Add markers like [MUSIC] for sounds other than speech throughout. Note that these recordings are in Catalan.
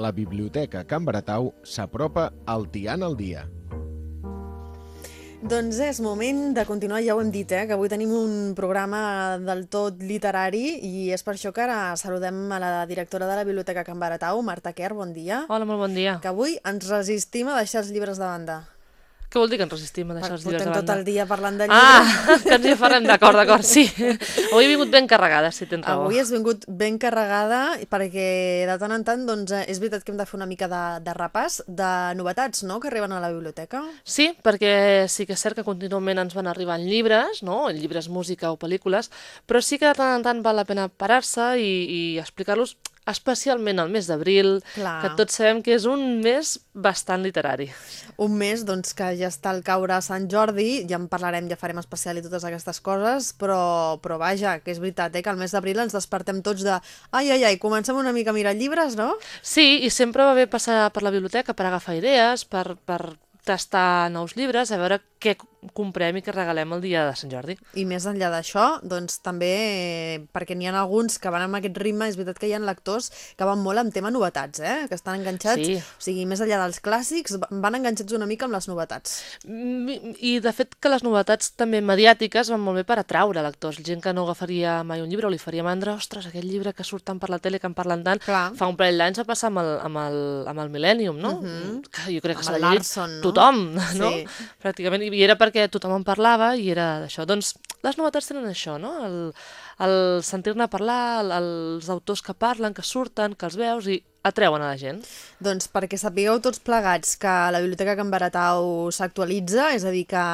la Biblioteca Can Baratau s'apropa al Tian al dia. Doncs és moment de continuar, ja ho hem dit, eh, que avui tenim un programa del tot literari i és per això que ara saludem a la directora de la Biblioteca Can Baratau, Marta Quer, bon dia. Hola, molt bon dia. Que avui ens resistim a deixar els llibres de banda. Què vol dir que ens resistim a deixar els llibres de banda? tot el dia parlant de llibres. Ah, que ens hi farem, d'acord, d'acord, sí. Avui he vingut ben carregada, si tens raó. Avui has vingut ben carregada perquè de tant en tant doncs, eh, és veritat que hem de fer una mica de, de repàs de novetats no?, que arriben a la biblioteca. Sí, perquè sí que és cert que contínuament ens van arribant llibres, no? llibres, música o pel·lícules, però sí que de tant en tant val la pena parar-se i, i explicar-los especialment al mes d'abril, que tots sabem que és un mes bastant literari. Un mes doncs, que ja està al caure a Sant Jordi, ja en parlarem, ja farem especial i totes aquestes coses, però, però vaja, que és veritat, eh, que al mes d'abril ens despertem tots de ai, ai, ai, comencem una mica a mirar llibres, no? Sí, i sempre va bé passar per la biblioteca per agafar idees, per, per tastar nous llibres, a veure què comprem i què regalem el dia de Sant Jordi. I més enllà d'això, doncs també, eh, perquè n'hi ha alguns que van amb aquest ritme, és veritat que hi ha lectors que van molt amb tema novetats, eh? que estan enganxats, Sí. o sigui, més enllà dels clàssics, van enganxats una mica amb les novetats. I, de fet, que les novetats també mediàtiques van molt bé per atraure lectors. Gent que no agafaria mai un llibre o li faria mandra, ostres, aquest llibre que surt tant per la tele, que en parlen tant. Clar. Fa un parell d'anys va passar amb el, amb el, amb el Millennium, no? Que jo crec que s'ha llegit tothom, [LAUGHS] no? Sí. Pràcticament. I era perquè tothom en parlava i era d'això. Doncs les novetats tenen això, no? El, el sentir-ne parlar, el, els autors que parlen, que surten, que els veus i atreuen a la gent. Doncs perquè sapigueu tots plegats que la Biblioteca Can Baratau s'actualitza, és a dir, que,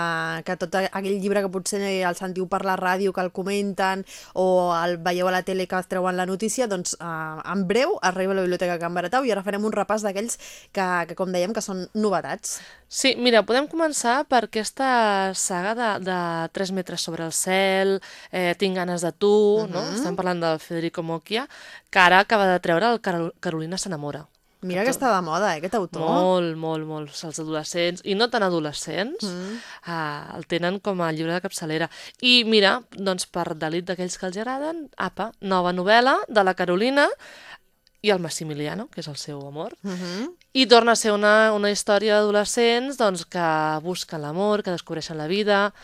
que tot aquell llibre que potser el sentiu per la ràdio, que el comenten, o el veieu a la tele que treuen la notícia, doncs eh, en breu arriba a la Biblioteca Can Baratau i ara farem un repàs d'aquells que, que, com dèiem, que són novetats. Sí, mira, podem començar per aquesta saga de, de 3 metres sobre el cel, eh, Tinc ganes de tu, uh -huh. no? Estem parlant del Federico Mocchia, que ara acaba de treure el Carol Carolina s'enamora. Mira que està de moda, eh, aquest autor. Molt, molt, molt. Els adolescents, i no tan adolescents, mm. uh, el tenen com a llibre de capçalera. I mira, doncs per delit d'aquells que els agraden, apa, nova novel·la de la Carolina i el Massimiliano, que és el seu amor, Uh -huh. i torna a ser una, una història d'adolescents doncs, que busquen l'amor, que descobreixen la vida.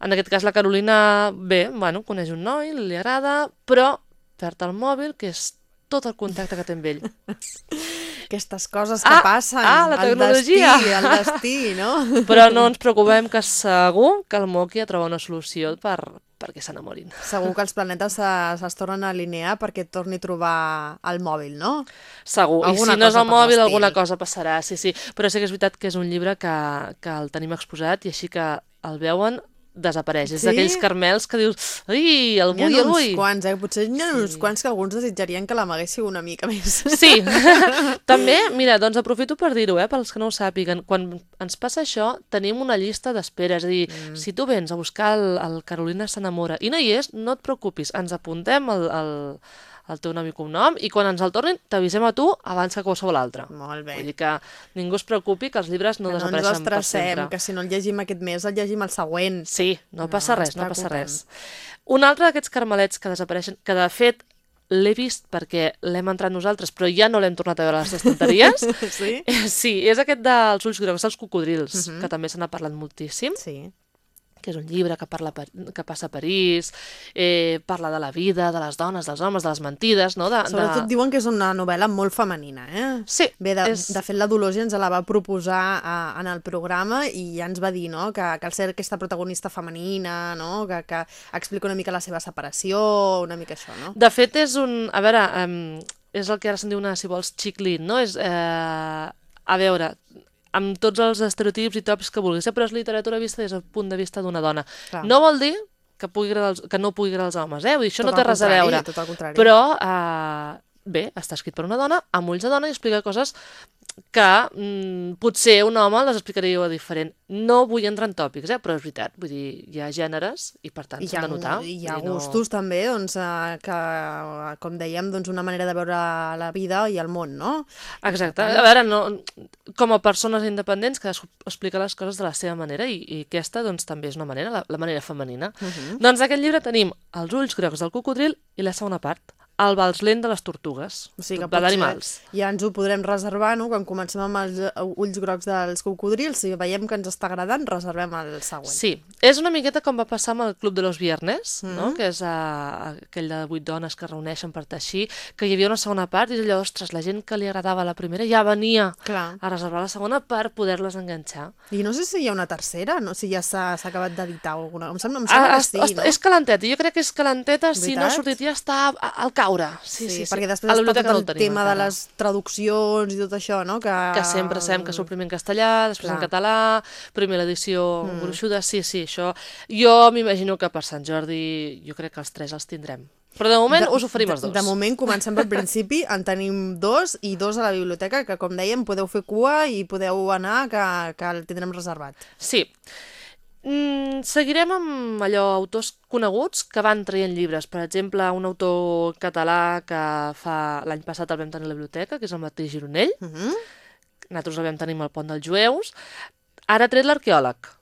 En aquest cas, la Carolina, bé, bueno, coneix un noi, li agrada, però perd el mòbil, que és tot el contacte que té amb ell. [LAUGHS] Aquestes coses que Ah, passen, ah, la el tecnologia. destí, el destí, no? [LAUGHS] Però no ens preocupem que segur que el Moki troba una solució per, perquè s'enamorin. Segur que els planetes se- es tornen a alinear perquè torni a trobar el mòbil, no? Segur. Alguna I si no és el mòbil, alguna cosa passarà, sí, sí. Però sí que és veritat que és un llibre que, que el tenim exposat i així que el veuen desapareix. És Sí? d'aquells carmels que dius, ai, el ha vull, el vull. quants, eh? Potser n'hi ha uns quants que alguns desitjarien que l'amaguéssiu una mica més. Sí, [LAUGHS] també, mira, doncs aprofito per dir-ho, eh, pels que no ho sàpiguen. Quan ens passa això, tenim una llista d'espera, és a dir, mm. si tu vens a buscar el, el Carolina s'enamora i no hi és, no et preocupis, ens apuntem el, el, el teu nom i cognom i quan ens el tornin t'avisem a tu abans que qualsevol altre. Molt bé. Vull dir que ningú es preocupi que els llibres no, que no desapareixen per sempre. que si no el llegim aquest mes el llegim el següent. Sí, no, No, passa res, no passa res. Un altre d'aquests carmelets que desapareixen, que de fet l'he vist perquè l'hem entrat nosaltres, però ja no l'hem tornat a veure a les estanteries. [LAUGHS] Sí? sí, és aquest dels ulls grocs, dels cocodrils, que també se n'ha parlat moltíssim, Sí. Que és un llibre que, parla per, que passa a París, eh, parla de la vida, de les dones, dels homes, de les mentides, no? De, Sobretot de... diuen que és una novel·la molt femenina, eh? Sí, Bé, de, és- de fet, la Dolors ja ens la va proposar a, en el programa i ja ens va dir no? que, que al ser aquesta protagonista femenina, no? que, que explica una mica la seva separació, una mica això, no? De fet, és un... A veure, um, és el que ara se'n diu una, si vols, xiclin, no? És, eh, a veure, amb tots els estereotips i tòpics que vulguis, eh? però és literatura vista des del punt de vista d'una dona. Clar. No vol dir que, pugui agradar els, que no pugui agradar als homes, eh? Vull dir, això Tot no té res a veure. tot al contrari. Però, eh, bé, està escrit per una dona, amb ulls de dona, i explica coses que mm, potser un home les explicaria diferent. No vull entrar en tòpics, eh? però és veritat, vull dir, hi ha gèneres i per tant s'ha ha, de notar. hi ha dir, gustos també, doncs, eh, que, com dèiem, doncs, una manera de veure la vida i el món, no? Exacte. A veure, no, com a persones independents, cadascú explica les coses de la seva manera i, i aquesta doncs, també és una manera, la, la manera femenina. Uh -huh. Doncs d'aquest llibre tenim els ulls grocs del cocodril i la segona part, el vals lent de les tortugues. O sigui que d'animals. ja ens ho podrem reservar, no? Quan comencem amb els eh, ulls grocs dels cocodrils, si veiem que ens està agradant, reservem el següent. Sí, és una miqueta com va passar amb el Club de los Viernes, Mm. no? que és uh, aquell de vuit dones que reuneixen per teixir, que hi havia una segona part i allò, ostres, la gent que li agradava la primera ja venia Clar. a reservar la segona per poder-les enganxar. I no sé si hi ha una tercera, no? si ja s'ha acabat d'editar alguna. Em sembla, em sembla Ah, que sí, no? És calenteta, jo crec que és calenteta, si no ha sortit ja està a- al caure. Sí, sí, sí. perquè A després la està tot no el tenim tema de encara. les traduccions i tot això, no? Que, que sempre sabem que surt primer en castellà, després en Clar. català, primer l'edició mm. gruixuda, sí, sí, això... Jo m'imagino que per Sant Jordi jo crec que els tres els tindrem. Però de moment us oferim els dos. De, de moment comencem pel [LAUGHS] principi, en tenim dos i dos a la biblioteca, que com dèiem podeu fer cua i podeu anar, que, que el tindrem reservat. Sí. Mm, seguirem amb allò autors coneguts que van traient llibres. Per exemple, un autor català que fa l'any passat el vam tenir a la biblioteca, que és el Martí Gironell. Uh -huh. Nosaltres el vam tenir al Pont dels Jueus. Ara ha tret l'arqueòleg.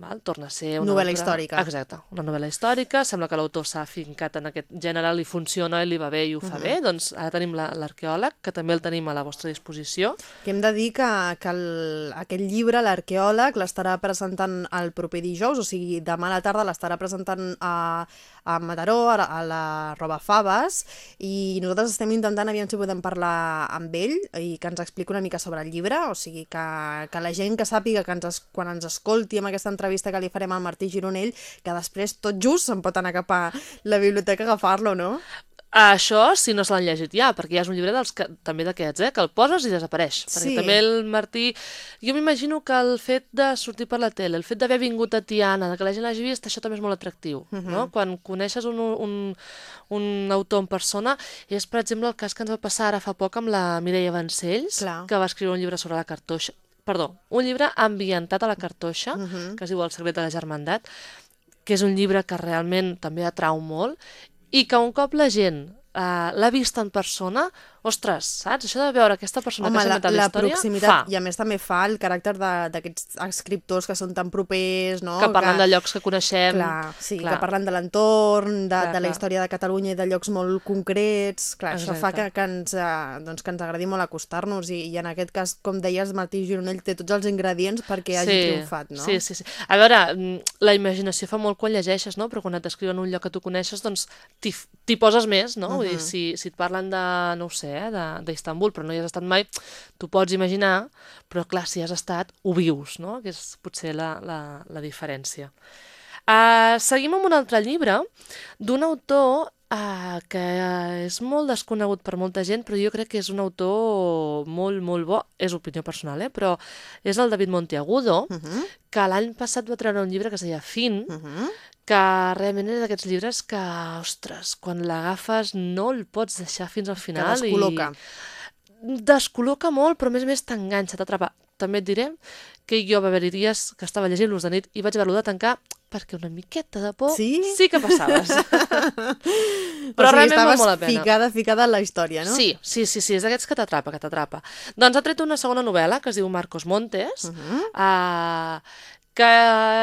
Val? Torna a ser una Novel·la altra... històrica. Exacte, una novel·la històrica. Sembla que l'autor s'ha fincat en aquest gènere, li funciona, li va bé i ho fa bé. Doncs ara tenim la- l'arqueòleg, que també el tenim a la vostra disposició. Que hem de dir que, que el, aquest llibre, l'arqueòleg, l'estarà presentant el proper dijous, o sigui, demà a la tarda l'estarà presentant a, a Mataró, a, la- a la Roba Faves, i nosaltres estem intentant aviam si podem parlar amb ell i que ens expliqui una mica sobre el llibre, o sigui, que, que la gent que sàpiga que ens, quan ens escolti amb aquesta entrevista que li farem al Martí Gironell, que després tot just se'n pot anar cap a la biblioteca a agafar-lo, no? Això, si no se l'han llegit ja, perquè ja és un llibre dels que, també d'aquests, eh, que el poses i desapareix. Perquè Sí. també el Martí... Jo m'imagino que el fet de sortir per la tele, el fet d'haver vingut a Tiana, de que la gent l'hagi vist, això també és molt atractiu. Uh -huh. Mhm. no? Quan coneixes un, un, un autor en persona, és, per exemple, el cas que ens va passar ara fa poc amb la Mireia Vancells, Clar. que va escriure un llibre sobre la cartoixa. Perdó, un llibre ambientat a la cartoixa, uh Mhm. -huh. que es diu El secret de la germandat, que és un llibre que realment també atrau molt i que un cop la gent uh, l'ha vist en persona, ostres, saps? Això de veure aquesta persona Home, que s'ha inventat la, la història, proximitat, fa. i a més també fa el caràcter d'aquests escriptors que són tan propers, no? que parlen de llocs que coneixem. Clar, sí, clar. que parlen de l'entorn, de, Clar, de la història de Catalunya i de llocs molt concrets. Clar, això fa Exacte. que, que, ens, eh, doncs, que ens agradi molt acostar-nos i, i en aquest cas, com deies, Martí Gironell té tots els ingredients perquè hagi triomfat, no? Sí, sí, sí. A veure, mm, la imaginació fa molt quan llegeixes, no? Però quan et descriuen un lloc que tu coneixes, doncs t'hi poses més, no? Vull dir, si, si et parlen de, no ho sé, eh, d'Istanbul, però no hi has estat mai, tu pots imaginar, però clar, si has estat, ho vius, no? Que és potser la, la, la diferència. Uh, seguim amb un altre llibre d'un autor uh, que és molt desconegut per molta gent, però jo crec que és un autor molt, molt bo. És opinió personal, eh? però és el David Monteagudo, Uh -huh, que l'any passat va treure un llibre que es deia Fin, uh -huh. que realment és d'aquests llibres que, ostres, quan l'agafes no el pots deixar fins al Que final. descol·loca. I descol·loca molt, però a més a més t'enganxa, t'atrapa. També et diré que jo va haver-hi dies que estava llegint-los de nit i vaig haver-lo de tancar perquè una miqueta de por Sí? sí que passaves. [LAUGHS] però realment val molt la pena. ficada, ficada en la història, no? Sí, sí, sí, sí, és d'aquests que t'atrapa, que t'atrapa. Doncs ha tret una segona novel·la que es diu Marcos Montes, Uh -huh. uh, que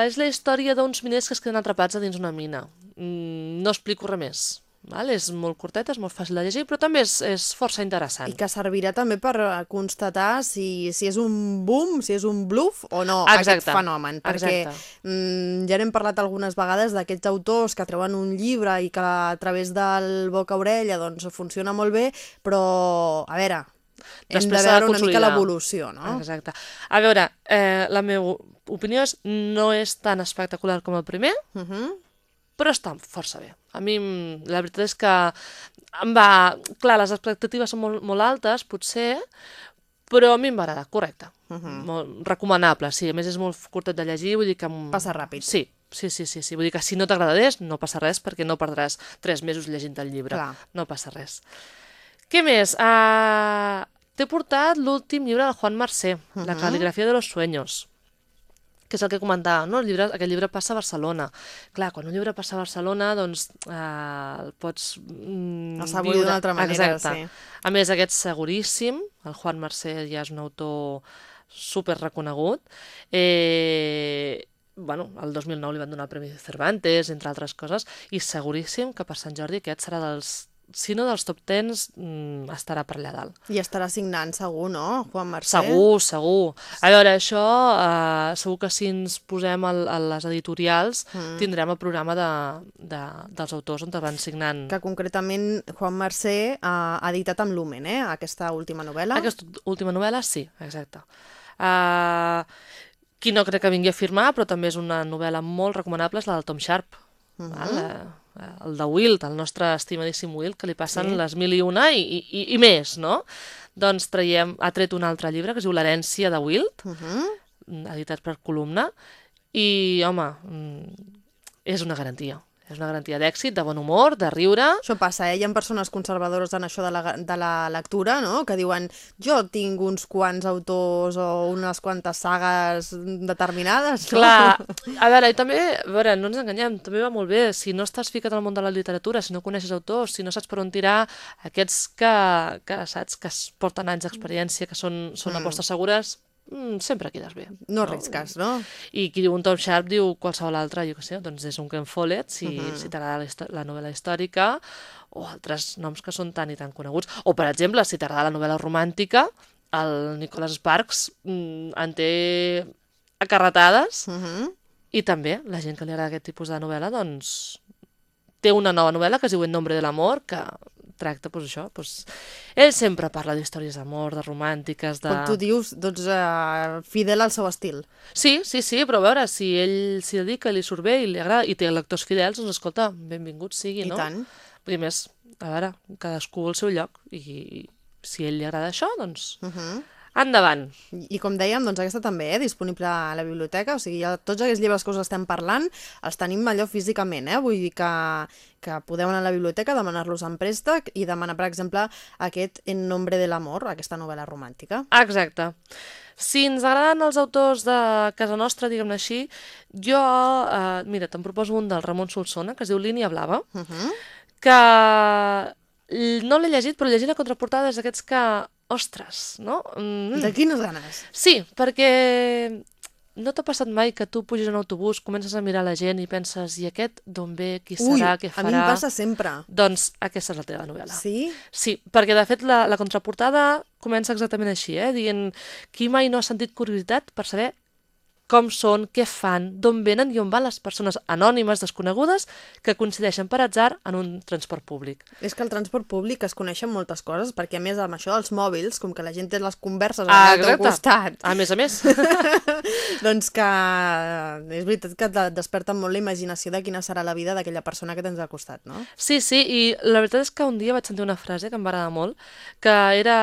és la història d'uns miners que es queden atrapats a dins una mina. Mm, no explico res més. Val? És molt curteta, és molt fàcil de llegir, però també és, és força interessant. I que servirà també per eh, constatar si, si és un boom, si és un bluff o no, Exacte. aquest fenomen. Perquè mm, ja n'hem parlat algunes vegades d'aquests autors que treuen un llibre i que a través del boca a orella doncs, funciona molt bé, però, a veure, hem Després de veure una mica l'evolució, no? Exacte. A veure, eh, la meva opinió és no és tan espectacular com el primer, Uh -huh. Però està força bé. A mi, mm, la veritat és que em va... Clar, les expectatives són molt, molt altes, potser, però a mi em va agradar, correcte. Uh -huh. molt recomanable, sí. A més, és molt curtet de llegir, vull dir que... Passa ràpid. Sí, sí, sí, sí, sí. Vull dir que si no t'agradés, no passa res, perquè no perdràs tres mesos llegint el llibre. Clar. No passa res. Què més? Uh, T'he portat l'últim llibre de Juan Mercé, La cal·ligrafia de los sueños que és el que comentava, no? El llibre, aquest llibre passa a Barcelona. Clar, quan un llibre passa a Barcelona, doncs eh, el pots mm, El sabori d'una altra manera, sí. A més, aquest seguríssim, el Juan Mercé ja és un autor super reconegut. Eh, bueno, el 2009 li van donar el Premi Cervantes, entre altres coses, i seguríssim que per Sant Jordi aquest serà dels si no dels top 10, mm, estarà per allà dalt. I estarà signant segur, no, Juan Mercè? Segur, segur. A veure, això, eh, segur que si ens posem al, a les editorials, mm. tindrem el programa de, de, dels autors on te van signant... Que concretament Juan Mercè ha editat amb Lumen, eh, aquesta última novel·la. Aquesta última novel·la, sí, exacte. Uh, qui no crec que vingui a firmar, però també és una novel·la molt recomanable, és la del Tom Sharp. Uh -huh. val? Uh, el de Wilt, el nostre estimadíssim Wilt, que li passen Sí. les mil i una i, i, i més, no? Doncs traiem, ha tret un altre llibre que es diu L'herència de Wilt, Uh -huh. mm, editat per Columna, i, home, mm, és una garantia. És una garantia d'èxit, de bon humor, de riure... Això passa, eh? Hi ha persones conservadores en això de la, de la lectura, no?, que diuen jo tinc uns quants autors o unes quantes sagues determinades, no? Clar, a veure, i també, a veure, no ens enganyem, també va molt bé, si no estàs ficat al món de la literatura, si no coneixes autors, si no saps per on tirar, aquests que, que saps, que es porten anys d'experiència, que són, són mm. apostes segures, mm, sempre quedes bé. No arrisques, no? I qui diu un Tom Sharp diu qualsevol altre, jo què sé, doncs és un Ken Follett, si, uh Mhm. -huh. si t'agrada la, la novel·la històrica, o altres noms que són tan i tan coneguts. O, per exemple, si t'agrada la novel·la romàntica, el Nicholas Sparks mm, en té acarretades, Uh -huh. i també la gent que li agrada aquest tipus de novel·la, doncs, té una nova novel·la que es diu En nombre de l'amor, que tracta, doncs això, doncs... Ell sempre parla d'històries d'amor, de romàntiques, de... Com tu dius, doncs, uh, fidel al seu estil. Sí, sí, sí, però a veure, si ell s'hi dedica, li surt bé i li agrada, i té lectors fidels, doncs escolta, benvingut sigui, I no? tant. Vull dir, més, a veure, cadascú al seu lloc, i si a ell li agrada això, doncs, Uh -huh. Endavant. I com dèiem, doncs aquesta també, eh, disponible a la biblioteca, o sigui, tots aquests llibres que us estem parlant els tenim allò físicament, eh? vull dir que, que podeu anar a la biblioteca, demanar-los en préstec i demanar, per exemple, aquest En nombre de l'amor, aquesta novel·la romàntica. Exacte. Si ens agraden els autors de casa nostra, diguem-ne així, jo, eh, mira, te'n proposo un del Ramon Solsona, que es diu Línia Blava, Uh -huh. que no l'he llegit, però llegir la contraportada és d'aquests que, ostres, no? Mm. De quines ganes? Sí, perquè no t'ha passat mai que tu pugis en autobús, comences a mirar la gent i penses, i aquest d'on ve, qui Ui, serà, què a farà? mi em passa sempre. Doncs aquesta és la teva novel·la. Sí? Sí, perquè de fet la, la contraportada comença exactament així, eh? dient qui mai no ha sentit curiositat per saber com són, què fan, d'on venen i on van les persones anònimes, desconegudes, que coincideixen per atzar en un transport públic. És que el transport públic es coneixen moltes coses, perquè a més amb això dels mòbils, com que la gent té les converses Ah, al teu costat, A més a més. [LAUGHS] doncs que és veritat que desperta molt la imaginació de quina serà la vida d'aquella persona que tens al costat, no? Sí, sí, i la veritat és que un dia vaig sentir una frase que em va agradar molt, que era...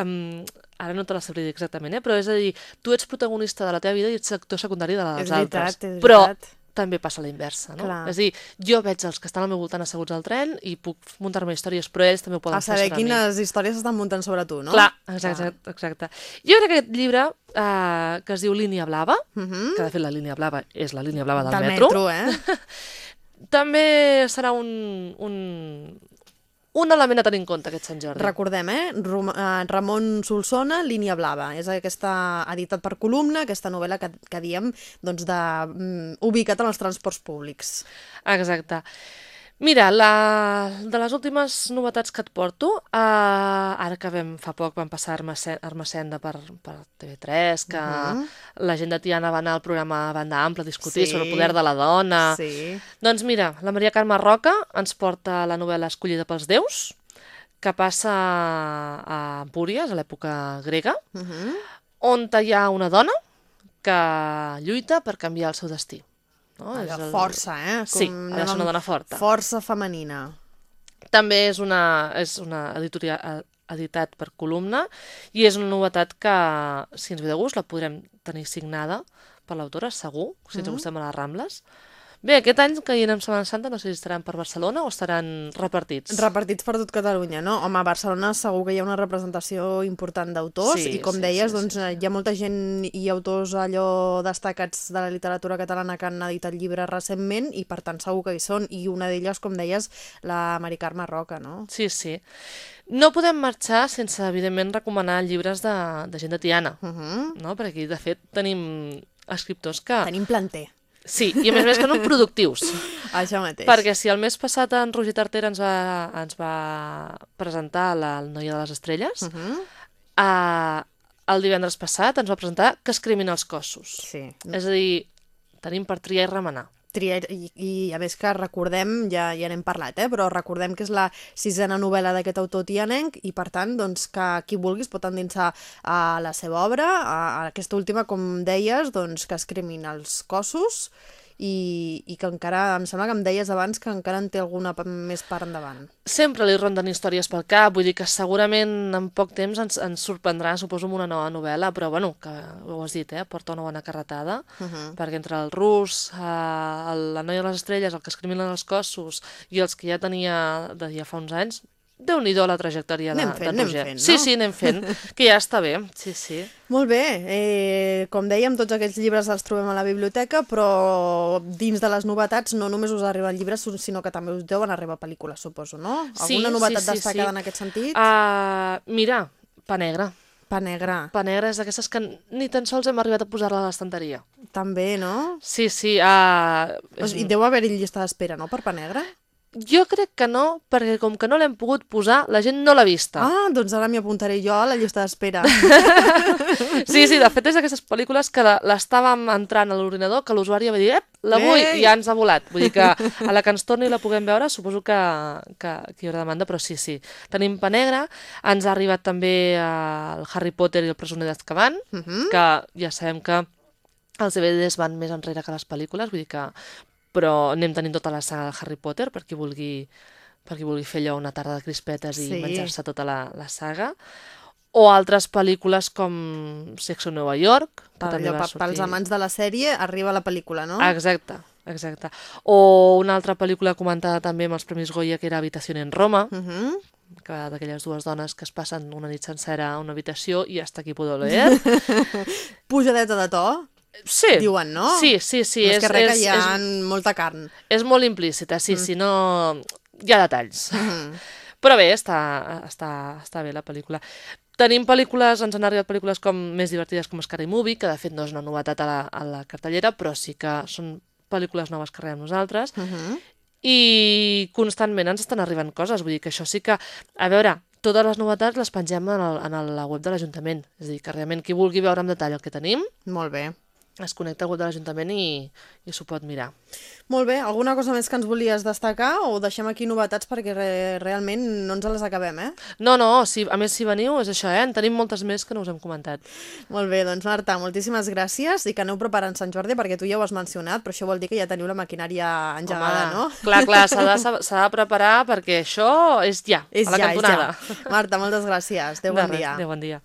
Um, ara no te la sabré dir exactament, eh? però és a dir, tu ets protagonista de la teva vida i ets actor secundari de la dels És veritat, altres. és però veritat. també passa a la inversa, no? Clar. És a dir, jo veig els que estan al meu voltant asseguts al tren i puc muntar-me històries, però ells també ho poden A fer saber sobre mi. quines històries s'estan muntant sobre tu, no? Clar, exacte, exacte. Jo crec que aquest llibre, eh, que es diu Línia Blava, Uh -huh. que de fet la línia blava és la línia blava del, Del metro, metro, eh? [LAUGHS] també serà un, un, un element a tenir en compte aquest Sant Jordi. Recordem, eh? Eh, Ramon Solsona, Línia Blava. És aquesta editat per columna, aquesta novel·la que, que diem doncs, de, mm, ubicat en els transports públics. Exacte. Mira, la, de les últimes novetats que et porto, eh, ara que vam, fa poc vam passar Armacen- Armacenda per, per TV3, que Mhm. la gent de Tiana va anar al programa Banda Ampla a discutir Sí. sobre el poder de la dona. Sí. Doncs mira, la Maria Carme Roca ens porta la novel·la Escollida pels déus, que passa a Empúries, a l'època grega, Uh -huh. on hi ha una dona que lluita per canviar el seu destí. No? És el- força, eh? Sí, Com ha de ser una dona forta. Força femenina. També és una, és una editorial eh, editat per columna i és una novetat que, si ens ve de gust, la podrem tenir signada per l'autora, segur, si ens Mhm. gustem a les Rambles. Bé, aquest any que hi anem a Setmana Santa, no sé si estaran per Barcelona o estaran repartits. Repartits per tot Catalunya, no? Home, a Barcelona segur que hi ha una representació important d'autors Sí, i, com sí, deies, sí, doncs, eh, hi ha molta gent i autors allò destacats de la literatura catalana que han editat llibres recentment i, per tant, segur que hi són. I una d'elles, com deies, la Mari Carme Roca, no? Sí, sí. No podem marxar sense, evidentment, recomanar llibres de, de gent de Tiana, Uh -huh. no? perquè de fet, tenim escriptors que... Tenim planter. Sí, i a més a més que no productius. [LAUGHS] Això mateix. Perquè si el mes passat en Roger Tartera ens va, ens va presentar la noia de les estrelles, uh. -huh. el divendres passat ens va presentar que es els cossos. Sí. És a dir, tenim per triar i remenar. Triar, i, i a més que recordem, ja, ja n'hem parlat, eh? però recordem que és la sisena novel·la d'aquest autor tianenc i per tant doncs, que qui vulguis pot endinsar a la seva obra, a aquesta última, com deies, doncs, que es cremin els cossos i, i que encara, em sembla que em deies abans que encara en té alguna més part endavant. Sempre li ronden històries pel cap, vull dir que segurament en poc temps ens, ens sorprendrà, suposo, amb una nova novel·la, però bueno, que ho has dit, eh? porta una bona carretada, uh -huh. perquè entre el rus, eh, el, la noia de les estrelles, el que escriminen els cossos i els que ja tenia de ja fa uns anys, déu nhi la trajectòria de, Anem fent, de anem Roger. fent, no? Sí, sí, anem fent, que ja està bé, sí, sí. Molt bé, eh, com dèiem, tots aquests llibres els trobem a la biblioteca, però dins de les novetats no només us arriben llibres, sinó que també us deuen arribar pel·lícules, suposo, no? Sí, Alguna novetat sí, sí, destacada sí. en aquest sentit? Uh, mira, Pa Negra. Pa negre, Pa Negra és d'aquestes que ni tan sols hem arribat a posar-la a l'estanteria. també, no? Sí, sí. Uh, sigui, deu haver-hi llista d'espera, no?, per Pa negre? Jo crec que no, perquè com que no l'hem pogut posar, la gent no l'ha vista. Ah, doncs ara m'hi apuntaré jo a la llista d'espera. [LAUGHS] Sí, sí, de fet és d'aquestes pel·lícules que l'estàvem entrant a l'ordinador, que l'usuari va dir, ep, la vull, i ja ens ha volat. Vull dir que a la que ens torni la puguem veure, suposo que, que, que hi haurà demanda, però sí, sí. Tenim Pa Negra, ens ha arribat també eh, el Harry Potter i el presoner d'Azkaban, Mhm. que ja sabem que els DVDs van més enrere que les pel·lícules, vull dir que... Però anem tenint tota la saga de Harry Potter per qui vulgui, per qui vulgui fer allò una tarda de crispetes i Sí. menjar-se tota la, la saga. O altres pel·lícules com Sexo Nova York, que Per també allò, va per, pels sortir... amants de la sèrie arriba la pel·lícula, no? Exacte, exacte. O una altra pel·lícula comentada també amb els Premis Goya, que era Habitació en Roma, Mhm. que d'aquelles dues dones que es passen una nit sencera a una habitació i hasta aquí puedo [LAUGHS] leer. Pujadeta de to, Sí. diuen, no? Sí, sí, sí. no és, és, que res, és, que hi ha és, molta carn. és molt implícita, sí, sí, no... Hi ha detalls. Mhm. Però bé, està, està, està bé la pel·lícula. Tenim pel·lícules, ens han arribat pel·lícules com més divertides com Scary Movie, que de fet no és una novetat a la, a la cartellera, però sí que són pel·lícules noves que rebem nosaltres. Mhm. I constantment ens estan arribant coses, vull dir que això sí que... A veure, totes les novetats les pengem en, el, en la web de l'Ajuntament. És a dir, que realment qui vulgui veure en detall el que tenim, Molt bé. Es connecta al web de l'Ajuntament i, i s'ho pot mirar. Molt bé, alguna cosa més que ens volies destacar o deixem aquí novetats perquè re realment no ens les acabem, eh? No, no, si, a més si veniu és això, eh? En tenim moltes més que no us hem comentat. Molt bé, doncs Marta, moltíssimes gràcies i que aneu preparant Sant Jordi perquè tu ja ho has mencionat, però això vol dir que ja teniu la maquinària engegada, no? Clar, clar, s'ha de, [LAUGHS] de preparar perquè això és ja, És a la ja, és cantonada. ja. Marta, moltes gràcies. Adéu, De bon res, dia. Adéu, bon dia.